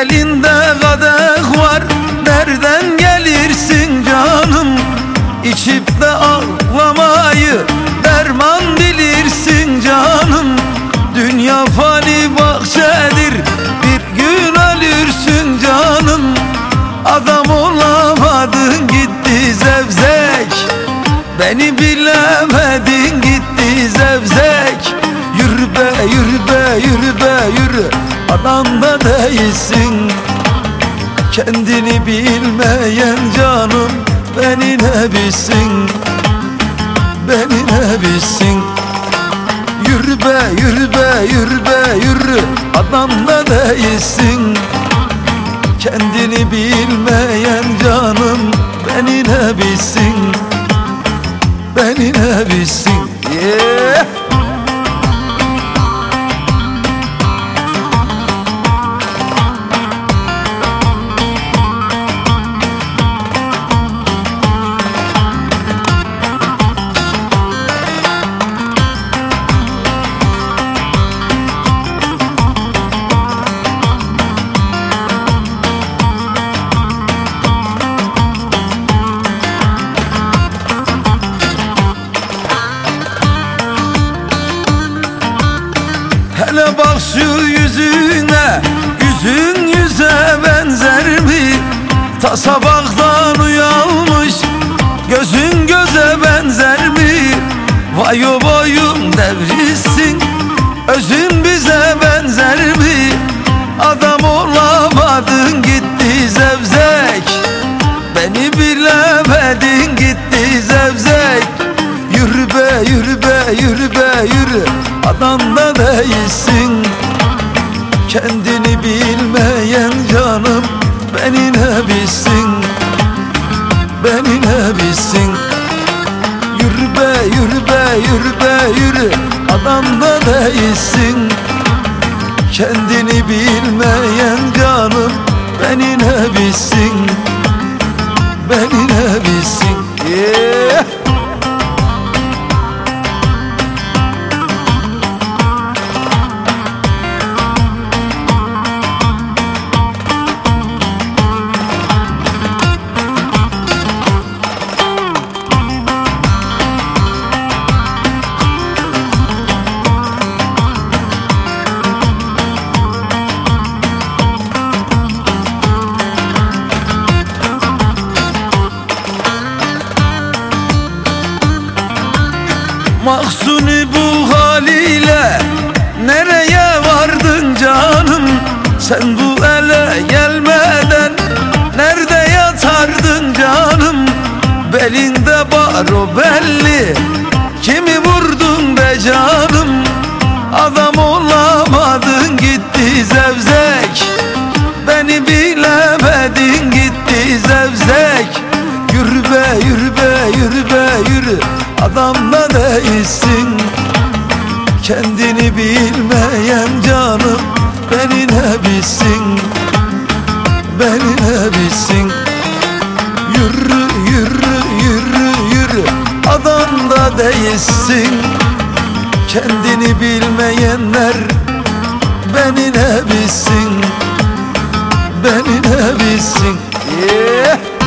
Elinde kadeh var. Nereden gelirsin canım? İçip de ağlamayı Derman bilirsin canım. Dünya fani bahçedir Bir gün ölürsün canım. Adam olamadın gitti zevzek. Beni bilemedin gitti zevzek. Yürü be yürü be yürü be yürü Adam da değilsin? Kendini bilmeyen canım Beni ne bilsin? Beni ne bilsin? Yürü be yürü be yürü be yürü. Adam da değilsin? Kendini bilmeyen canım Beni ne bilsin? Beni ne bilsin Hele bak şu yüzüne Yüzün yüze benzer mi? Ta sabahtan uyanmış Gözün göze benzer mi? Vay o boyun devrilsin Özün bize benzer mi? Adam olamadın gitti zevzek Beni bilemedin gitti zevzek Yürü be yürü be yürü be yürü Adam da değilsin. Kendini bilmeyen canım Beni ne bilsin? Beni ne bilsin? Yürü be yürü be yürü be yürü. Adam da değilsin. Kendini bilmeyen canım Beni ne bilsin? Beni Mahzuni bu Adam da değilsin? Kendini bilmeyen canım Beni ne bilsin? Beni ne bilsin? Yürü yürü yürü yürü. Adam da değilsin. Kendini bilmeyenler Beni ne bilsin? Beni ne bilsin? Yeah.